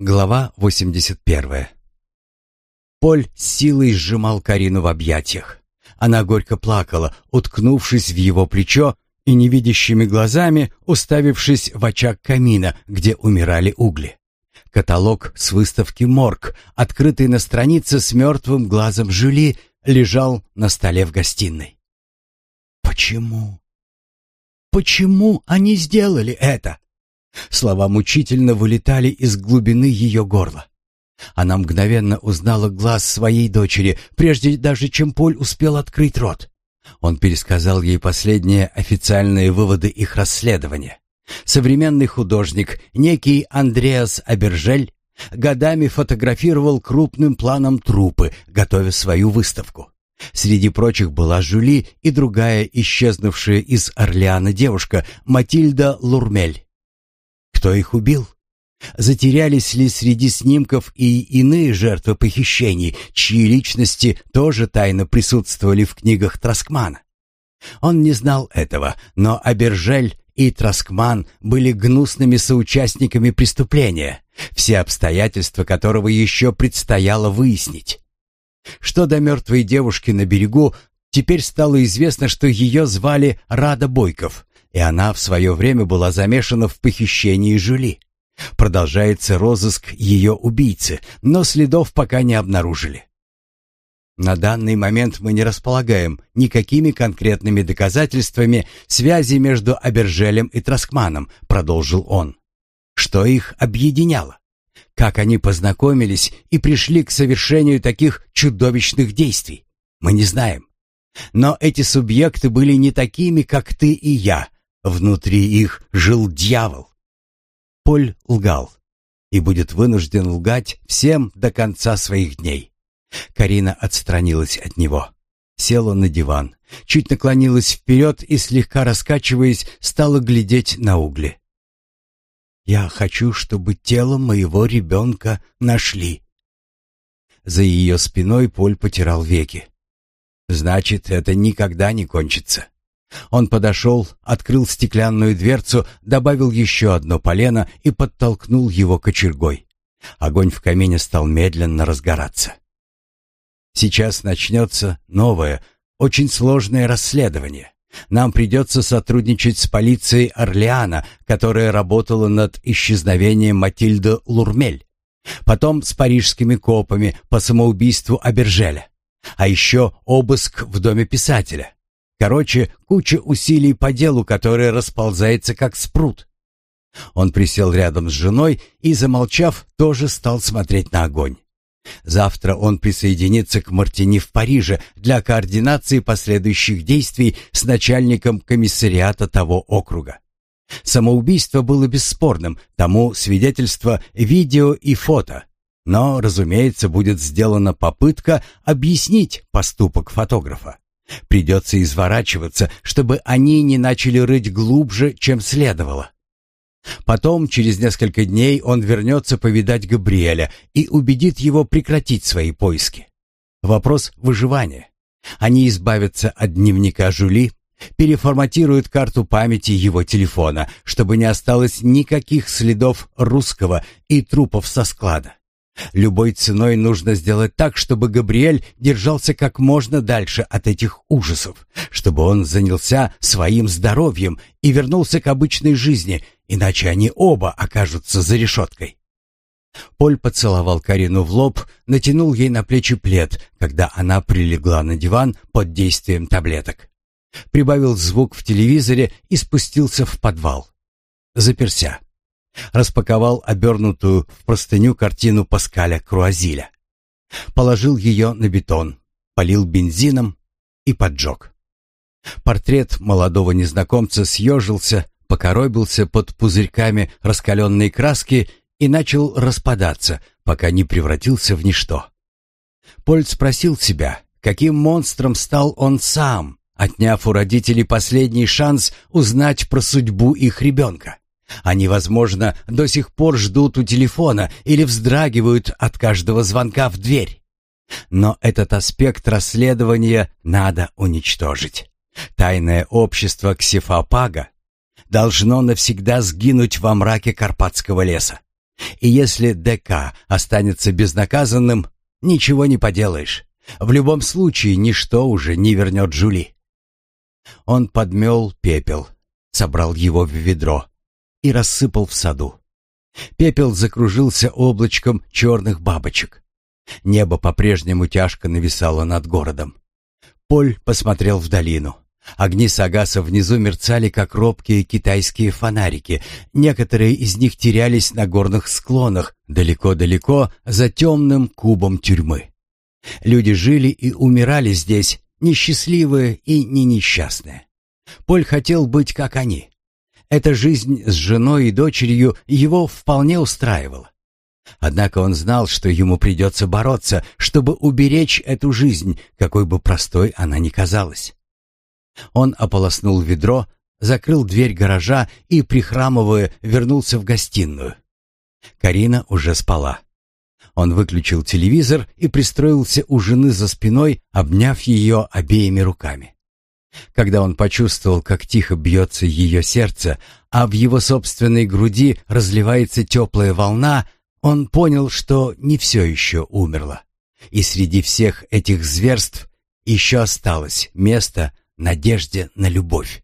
Глава 81. Поль силой сжимал Карину в объятиях. Она горько плакала, уткнувшись в его плечо и невидящими глазами уставившись в очаг камина, где умирали угли. Каталог с выставки «Морг», открытый на странице с мертвым глазом Жюли, лежал на столе в гостиной. «Почему? Почему они сделали это?» Слова мучительно вылетали из глубины ее горла. Она мгновенно узнала глаз своей дочери, прежде даже чем Поль успел открыть рот. Он пересказал ей последние официальные выводы их расследования. Современный художник, некий Андреас Абержель, годами фотографировал крупным планом трупы, готовя свою выставку. Среди прочих была Жюли и другая исчезнувшая из Орлеана девушка Матильда Лурмель. Кто их убил? Затерялись ли среди снимков и иные жертвы похищений, чьи личности тоже тайно присутствовали в книгах Троскмана? Он не знал этого, но Абержель и Троскман были гнусными соучастниками преступления, все обстоятельства которого еще предстояло выяснить. Что до мертвой девушки на берегу, теперь стало известно, что ее звали Рада Бойков. И она в свое время была замешана в похищении Жюли. Продолжается розыск ее убийцы, но следов пока не обнаружили. На данный момент мы не располагаем никакими конкретными доказательствами связи между Абержелем и Троскманом, продолжил он. Что их объединяло? Как они познакомились и пришли к совершению таких чудовищных действий? Мы не знаем. Но эти субъекты были не такими, как ты и я, внутри их жил дьявол. Поль лгал и будет вынужден лгать всем до конца своих дней. Карина отстранилась от него, села на диван, чуть наклонилась вперед и, слегка раскачиваясь, стала глядеть на угли. «Я хочу, чтобы тело моего ребенка нашли». За ее спиной Поль потирал веки. «Значит, это никогда не кончится». Он подошел, открыл стеклянную дверцу, добавил еще одно полено и подтолкнул его кочергой. Огонь в камине стал медленно разгораться. Сейчас начнется новое, очень сложное расследование. Нам придется сотрудничать с полицией Орлеана, которая работала над исчезновением Матильды Лурмель. Потом с парижскими копами по самоубийству Абержеля. А еще обыск в доме писателя. Короче, куча усилий по делу, которое расползается как спрут. Он присел рядом с женой и, замолчав, тоже стал смотреть на огонь. Завтра он присоединится к Мартини в Париже для координации последующих действий с начальником комиссариата того округа. Самоубийство было бесспорным, тому свидетельство видео и фото. Но, разумеется, будет сделана попытка объяснить поступок фотографа. Придется изворачиваться, чтобы они не начали рыть глубже, чем следовало. Потом, через несколько дней, он вернется повидать Габриэля и убедит его прекратить свои поиски. Вопрос выживания. Они избавятся от дневника Жули, переформатируют карту памяти его телефона, чтобы не осталось никаких следов русского и трупов со склада. Любой ценой нужно сделать так, чтобы Габриэль держался как можно дальше от этих ужасов, чтобы он занялся своим здоровьем и вернулся к обычной жизни, иначе они оба окажутся за решеткой. Поль поцеловал Карину в лоб, натянул ей на плечи плед, когда она прилегла на диван под действием таблеток. Прибавил звук в телевизоре и спустился в подвал. Заперся распаковал обернутую в простыню картину Паскаля Круазиля. Положил ее на бетон, полил бензином и поджег. Портрет молодого незнакомца съежился, покоробился под пузырьками раскаленной краски и начал распадаться, пока не превратился в ничто. Польт спросил себя, каким монстром стал он сам, отняв у родителей последний шанс узнать про судьбу их ребенка. Они, возможно, до сих пор ждут у телефона или вздрагивают от каждого звонка в дверь. Но этот аспект расследования надо уничтожить. Тайное общество Ксифопага должно навсегда сгинуть во мраке Карпатского леса. И если ДК останется безнаказанным, ничего не поделаешь. В любом случае, ничто уже не вернет Жули. Он подмел пепел, собрал его в ведро, и рассыпал в саду. Пепел закружился облачком черных бабочек. Небо по-прежнему тяжко нависало над городом. Поль посмотрел в долину. Огни Сагаса внизу мерцали, как робкие китайские фонарики. Некоторые из них терялись на горных склонах, далеко-далеко за темным кубом тюрьмы. Люди жили и умирали здесь, несчастливые и не несчастные. Поль хотел быть как они, эта жизнь с женой и дочерью его вполне устраивала. Однако он знал, что ему придется бороться, чтобы уберечь эту жизнь, какой бы простой она ни казалась. Он ополоснул ведро, закрыл дверь гаража и, прихрамывая, вернулся в гостиную. Карина уже спала. Он выключил телевизор и пристроился у жены за спиной, обняв ее обеими руками когда он почувствовал, как тихо бьется ее сердце, а в его собственной груди разливается теплая волна, он понял, что не все еще умерло. И среди всех этих зверств еще осталось место надежде на любовь.